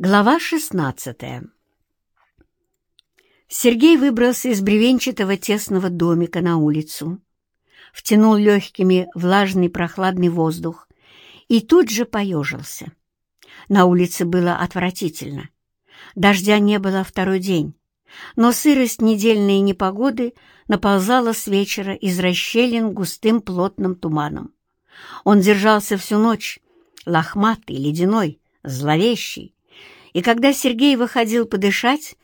Глава шестнадцатая Сергей выбрался из бревенчатого тесного домика на улицу, втянул легкими влажный прохладный воздух и тут же поежился. На улице было отвратительно. Дождя не было второй день, но сырость недельной непогоды наползала с вечера из расщелин густым плотным туманом. Он держался всю ночь, лохматый, ледяной, зловещий, и когда Сергей выходил подышать,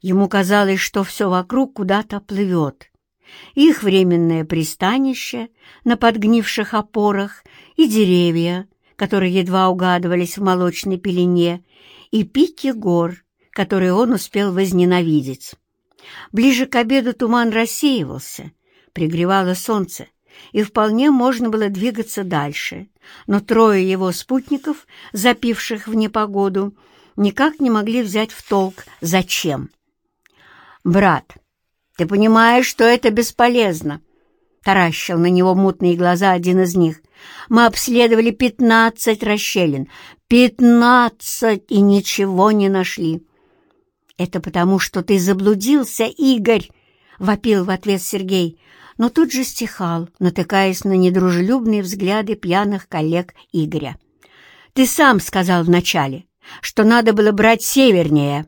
ему казалось, что все вокруг куда-то плывет. Их временное пристанище на подгнивших опорах и деревья, которые едва угадывались в молочной пелене, и пики гор, которые он успел возненавидеть. Ближе к обеду туман рассеивался, пригревало солнце, и вполне можно было двигаться дальше, но трое его спутников, запивших в непогоду, никак не могли взять в толк, зачем. «Брат, ты понимаешь, что это бесполезно?» Таращил на него мутные глаза один из них. «Мы обследовали пятнадцать расщелин. Пятнадцать! И ничего не нашли!» «Это потому, что ты заблудился, Игорь!» — вопил в ответ Сергей, но тут же стихал, натыкаясь на недружелюбные взгляды пьяных коллег Игоря. «Ты сам сказал вначале, что надо было брать севернее».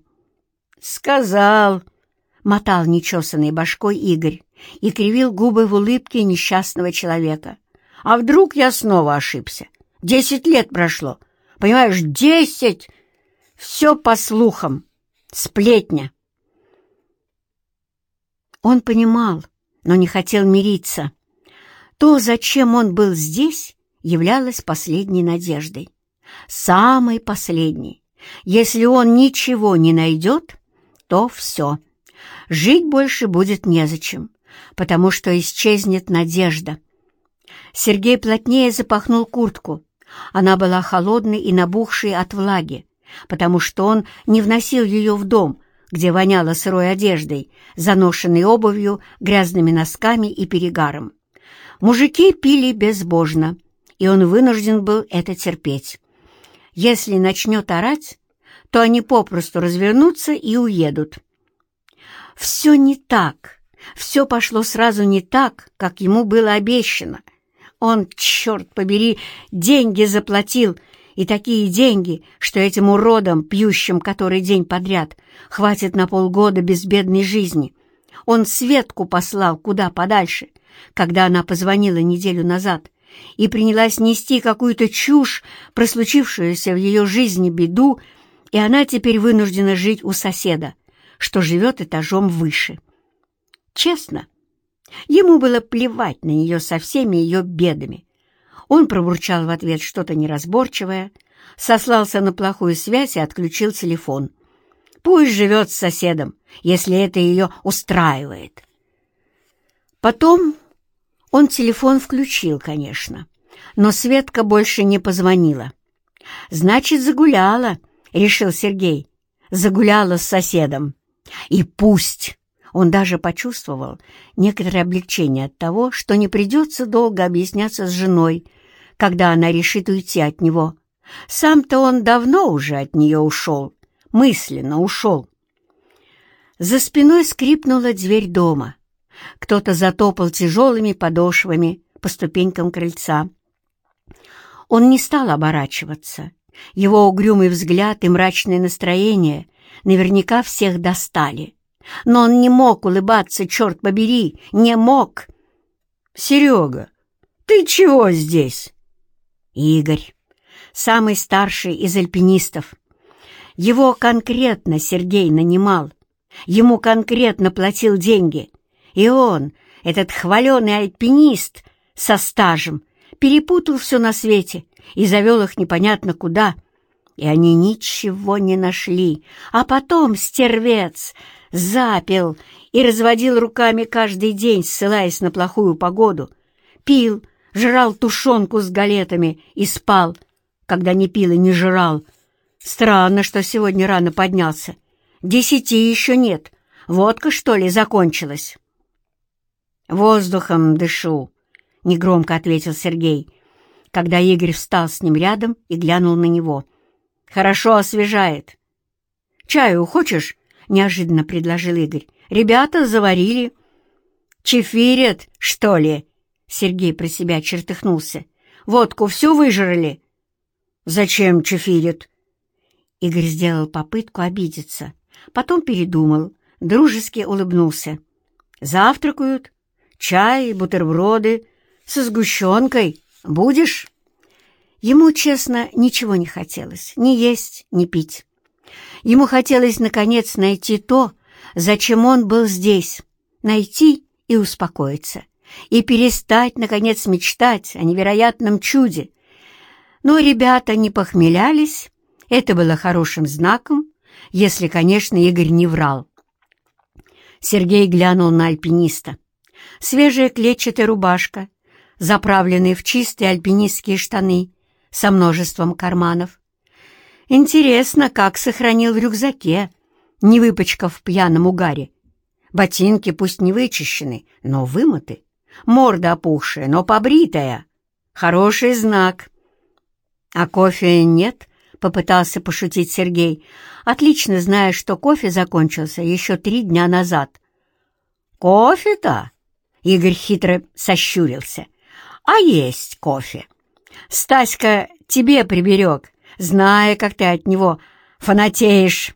«Сказал», — мотал нечесанной башкой Игорь и кривил губы в улыбке несчастного человека. «А вдруг я снова ошибся? Десять лет прошло. Понимаешь, десять! Все по слухам. Сплетня». Он понимал, но не хотел мириться. То, зачем он был здесь, являлось последней надеждой. Самой последней. Если он ничего не найдет, то все. Жить больше будет незачем, потому что исчезнет надежда. Сергей плотнее запахнул куртку. Она была холодной и набухшей от влаги, потому что он не вносил ее в дом, где воняло сырой одеждой, заношенной обувью, грязными носками и перегаром. Мужики пили безбожно, и он вынужден был это терпеть. Если начнет орать, то они попросту развернутся и уедут. Все не так, все пошло сразу не так, как ему было обещано. Он, черт побери, деньги заплатил и такие деньги, что этим уродам, пьющим который день подряд, хватит на полгода безбедной жизни. Он Светку послал куда подальше, когда она позвонила неделю назад и принялась нести какую-то чушь про случившуюся в ее жизни беду, и она теперь вынуждена жить у соседа, что живет этажом выше. Честно, ему было плевать на нее со всеми ее бедами, он пробурчал в ответ что-то неразборчивое, сослался на плохую связь и отключил телефон. Пусть живет с соседом, если это ее устраивает. Потом он телефон включил, конечно, но Светка больше не позвонила. «Значит, загуляла», — решил Сергей. «Загуляла с соседом. И пусть!» Он даже почувствовал некоторое облегчение от того, что не придется долго объясняться с женой, когда она решит уйти от него. Сам-то он давно уже от нее ушел, мысленно ушел. За спиной скрипнула дверь дома. Кто-то затопал тяжелыми подошвами по ступенькам крыльца. Он не стал оборачиваться. Его угрюмый взгляд и мрачное настроение наверняка всех достали. Но он не мог улыбаться, черт побери, не мог. «Серега, ты чего здесь?» Игорь, самый старший из альпинистов. Его конкретно Сергей нанимал, ему конкретно платил деньги. И он, этот хваленый альпинист со стажем, перепутал все на свете и завел их непонятно куда. И они ничего не нашли. А потом стервец запил и разводил руками каждый день, ссылаясь на плохую погоду. Пил, жрал тушенку с галетами и спал, когда не пил и не жрал. Странно, что сегодня рано поднялся. Десяти еще нет. Водка, что ли, закончилась? «Воздухом дышу», — негромко ответил Сергей, когда Игорь встал с ним рядом и глянул на него. Хорошо освежает. «Чаю хочешь?» — неожиданно предложил Игорь. «Ребята заварили». «Чефирят, что ли?» — Сергей про себя чертыхнулся. «Водку всю выжрали?» «Зачем чефирят?» Игорь сделал попытку обидеться, потом передумал, дружески улыбнулся. «Завтракают, чай, бутерброды, со сгущенкой. Будешь?» Ему, честно, ничего не хотелось, ни есть, ни пить. Ему хотелось, наконец, найти то, зачем он был здесь, найти и успокоиться, и перестать, наконец, мечтать о невероятном чуде. Но ребята не похмелялись, это было хорошим знаком, если, конечно, Игорь не врал. Сергей глянул на альпиниста. Свежая клетчатая рубашка, заправленные в чистые альпинистские штаны со множеством карманов. Интересно, как сохранил в рюкзаке, не выпачкав в пьяном угаре. Ботинки пусть не вычищены, но вымыты. Морда опухшая, но побритая. Хороший знак. А кофе нет, — попытался пошутить Сергей, отлично зная, что кофе закончился еще три дня назад. «Кофе-то?» — Игорь хитро сощурился. «А есть кофе. Стаська тебе приберег, зная, как ты от него фанатеешь».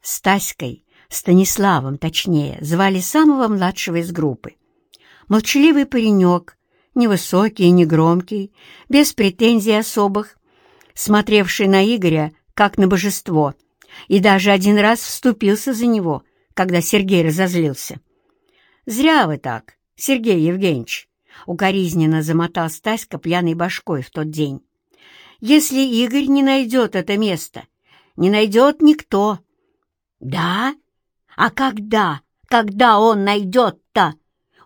Стаськой, Станиславом точнее, звали самого младшего из группы. Молчаливый паренек, невысокий и негромкий, без претензий особых, смотревший на Игоря как на божество, и даже один раз вступился за него, когда Сергей разозлился. «Зря вы так, Сергей Евгеньевич!» — укоризненно замотал Стаська пьяной башкой в тот день. «Если Игорь не найдет это место, не найдет никто». «Да? А когда? Когда он найдет-то?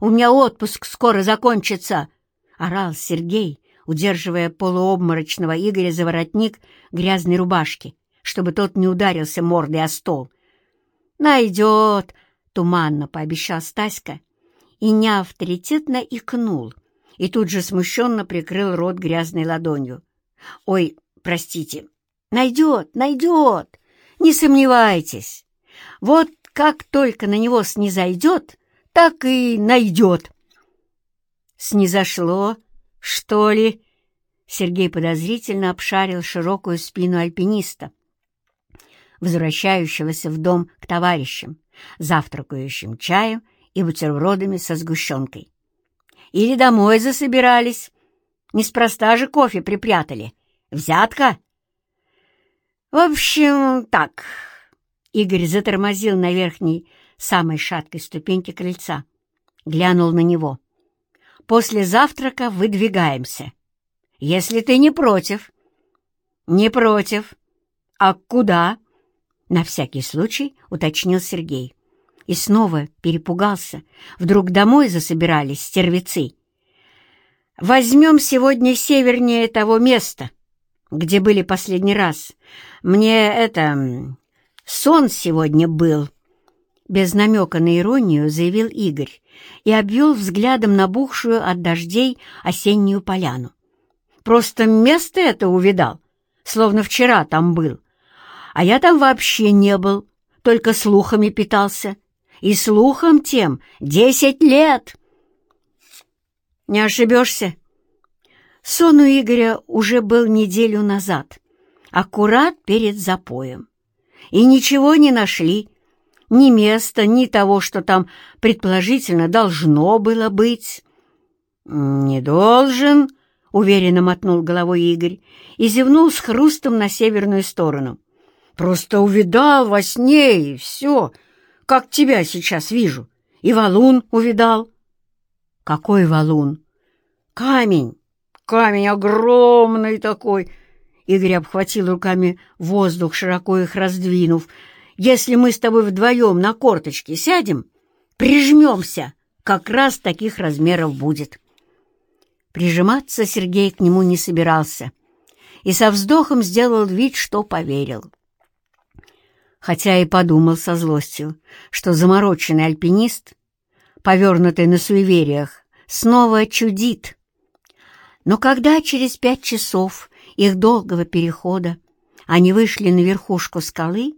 У меня отпуск скоро закончится!» — орал Сергей, удерживая полуобморочного Игоря за воротник грязной рубашки, чтобы тот не ударился мордой о стол. «Найдет!» — туманно пообещал Стаська и неавторитетно икнул, и тут же смущенно прикрыл рот грязной ладонью. «Ой, простите, найдет, найдет, не сомневайтесь. Вот как только на него снизойдет, так и найдет». Снизошло, «Что ли?» Сергей подозрительно обшарил широкую спину альпиниста, возвращающегося в дом к товарищам, завтракающим чаем и бутербродами со сгущенкой. «Или домой засобирались? Неспроста же кофе припрятали. Взятка?» «В общем, так...» Игорь затормозил на верхней, самой шаткой ступеньке крыльца, глянул на него — После завтрака выдвигаемся. Если ты не против. Не против. А куда? На всякий случай уточнил Сергей. И снова перепугался. Вдруг домой засобирались стервецы. Возьмем сегодня севернее того места, где были последний раз. Мне это... сон сегодня был. Без намека на иронию заявил Игорь и обвел взглядом набухшую от дождей осеннюю поляну. «Просто место это увидал, словно вчера там был. А я там вообще не был, только слухами питался. И слухом тем десять лет!» «Не ошибешься?» Сон у Игоря уже был неделю назад, аккурат перед запоем. И ничего не нашли, ни места, ни того, что там предположительно должно было быть. «Не должен», — уверенно мотнул головой Игорь и зевнул с хрустом на северную сторону. «Просто увидал во сне, и все, как тебя сейчас вижу. И валун увидал». «Какой валун?» «Камень, камень огромный такой». Игорь обхватил руками воздух, широко их раздвинув, — если мы с тобой вдвоем на корточке сядем, прижмемся, как раз таких размеров будет. Прижиматься Сергей к нему не собирался и со вздохом сделал вид, что поверил. Хотя и подумал со злостью, что замороченный альпинист, повернутый на суевериях, снова чудит. Но когда через пять часов их долгого перехода Они вышли на верхушку скалы,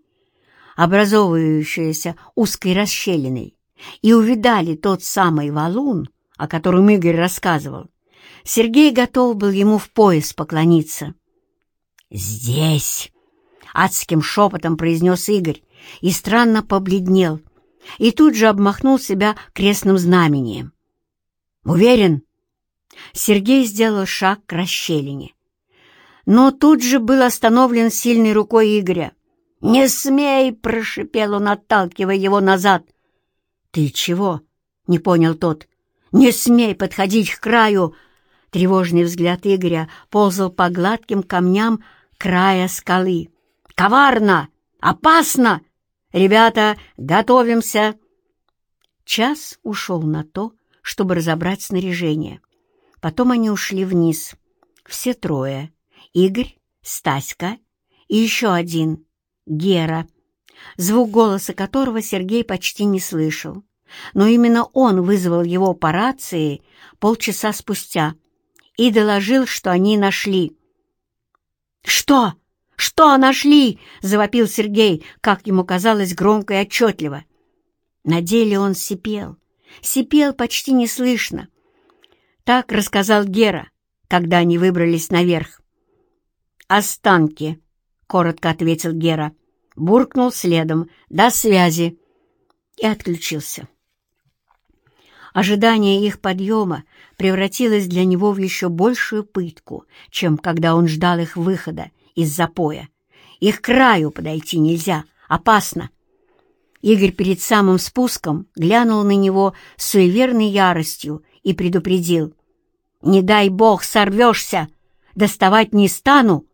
образовывающуюся узкой расщелиной, и увидали тот самый валун, о котором Игорь рассказывал. Сергей готов был ему в пояс поклониться. «Здесь!» — адским шепотом произнес Игорь и странно побледнел, и тут же обмахнул себя крестным знамением. «Уверен?» Сергей сделал шаг к расщелине. Но тут же был остановлен сильной рукой Игоря. «Не смей!» — прошипел он, отталкивая его назад. «Ты чего?» — не понял тот. «Не смей подходить к краю!» Тревожный взгляд Игоря ползал по гладким камням края скалы. «Коварно! Опасно! Ребята, готовимся!» Час ушел на то, чтобы разобрать снаряжение. Потом они ушли вниз. Все трое. Игорь, Стаська и еще один, Гера, звук голоса которого Сергей почти не слышал. Но именно он вызвал его по рации полчаса спустя и доложил, что они нашли. «Что? Что нашли?» — завопил Сергей, как ему казалось, громко и отчетливо. На деле он сипел, сипел почти неслышно. Так рассказал Гера, когда они выбрались наверх. «Останки», — коротко ответил Гера. Буркнул следом. «До связи!» И отключился. Ожидание их подъема превратилось для него в еще большую пытку, чем когда он ждал их выхода из запоя. Их краю подойти нельзя, опасно. Игорь перед самым спуском глянул на него с суеверной яростью и предупредил. «Не дай бог сорвешься! Доставать не стану!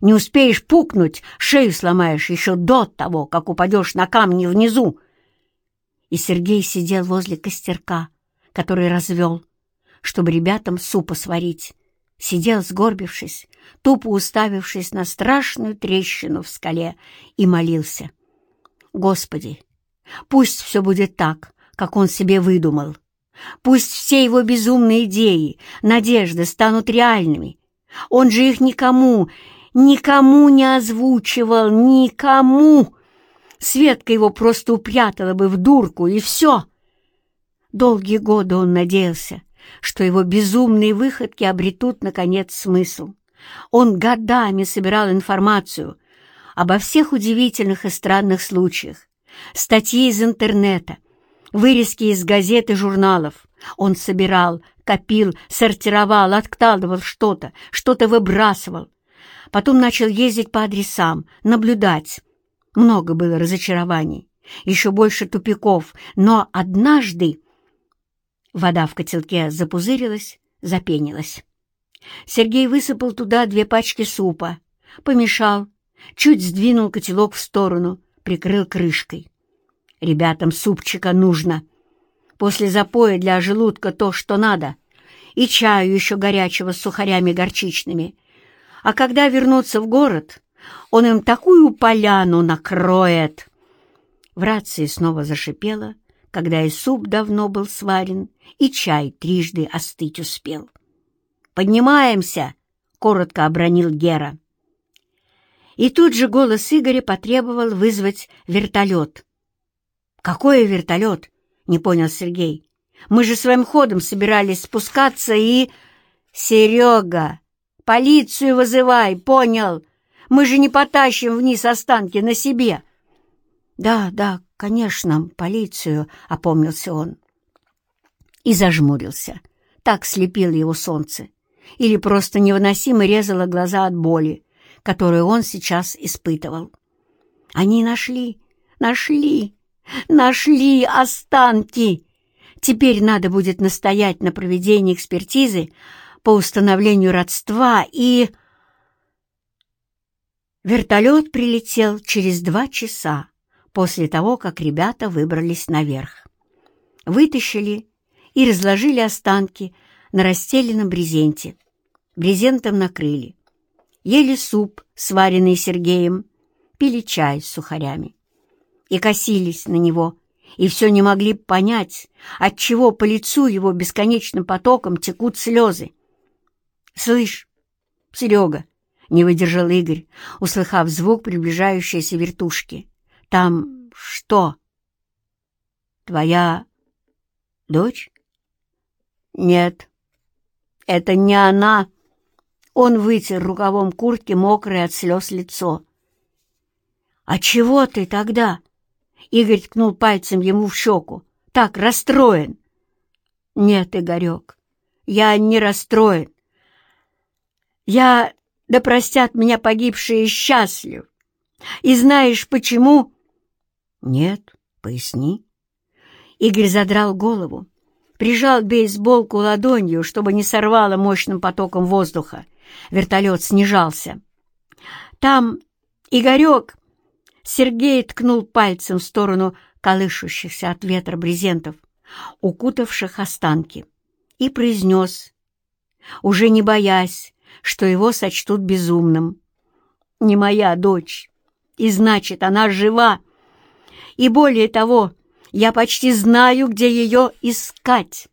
Не успеешь пукнуть, шею сломаешь еще до того, как упадешь на камни внизу!» И Сергей сидел возле костерка, который развел, чтобы ребятам супа сварить. Сидел, сгорбившись, тупо уставившись на страшную трещину в скале, и молился. «Господи, пусть все будет так, как он себе выдумал. Пусть все его безумные идеи, надежды станут реальными. Он же их никому, никому не озвучивал, никому!» Светка его просто упрятала бы в дурку, и все. Долгие годы он надеялся, что его безумные выходки обретут, наконец, смысл. Он годами собирал информацию обо всех удивительных и странных случаях, статьи из интернета, вырезки из газет и журналов. Он собирал, копил, сортировал, откладывал что-то, что-то выбрасывал. Потом начал ездить по адресам, наблюдать. Много было разочарований, еще больше тупиков, но однажды Вода в котелке запузырилась, запенилась. Сергей высыпал туда две пачки супа, помешал, чуть сдвинул котелок в сторону, прикрыл крышкой. Ребятам супчика нужно. После запоя для желудка то, что надо, и чаю еще горячего с сухарями горчичными. А когда вернутся в город, он им такую поляну накроет. В рации снова зашипело, когда и суп давно был сварен, и чай трижды остыть успел. «Поднимаемся!» — коротко обронил Гера. И тут же голос Игоря потребовал вызвать вертолет. «Какой вертолет?» — не понял Сергей. «Мы же своим ходом собирались спускаться и...» «Серега, полицию вызывай, понял? Мы же не потащим вниз останки на себе». «Да, да, конечно, полицию», — опомнился он. И зажмурился. Так слепило его солнце. Или просто невыносимо резало глаза от боли, которую он сейчас испытывал. Они нашли, нашли, нашли останки. Теперь надо будет настоять на проведении экспертизы по установлению родства и... Вертолет прилетел через два часа после того, как ребята выбрались наверх. Вытащили и разложили останки на расстеленном брезенте. Брезентом накрыли. Ели суп, сваренный Сергеем, пили чай с сухарями. И косились на него, и все не могли понять, отчего по лицу его бесконечным потоком текут слезы. «Слышь, Серега, — не выдержал Игорь, услыхав звук приближающейся вертушки. «Там что?» «Твоя дочь?» «Нет, это не она!» Он вытер рукавом куртки мокрое от слез лицо. «А чего ты тогда?» Игорь ткнул пальцем ему в щеку. «Так расстроен!» «Нет, Игорек, я не расстроен. Я, да простят меня погибшие, счастлив. И знаешь почему?» «Нет, поясни». Игорь задрал голову, прижал бейсболку ладонью, чтобы не сорвало мощным потоком воздуха. Вертолет снижался. «Там, Игорек, Сергей ткнул пальцем в сторону колышущихся от ветра брезентов, укутавших останки, и произнес, уже не боясь, что его сочтут безумным. «Не моя дочь, и значит, она жива. И более того, я почти знаю, где ее искать».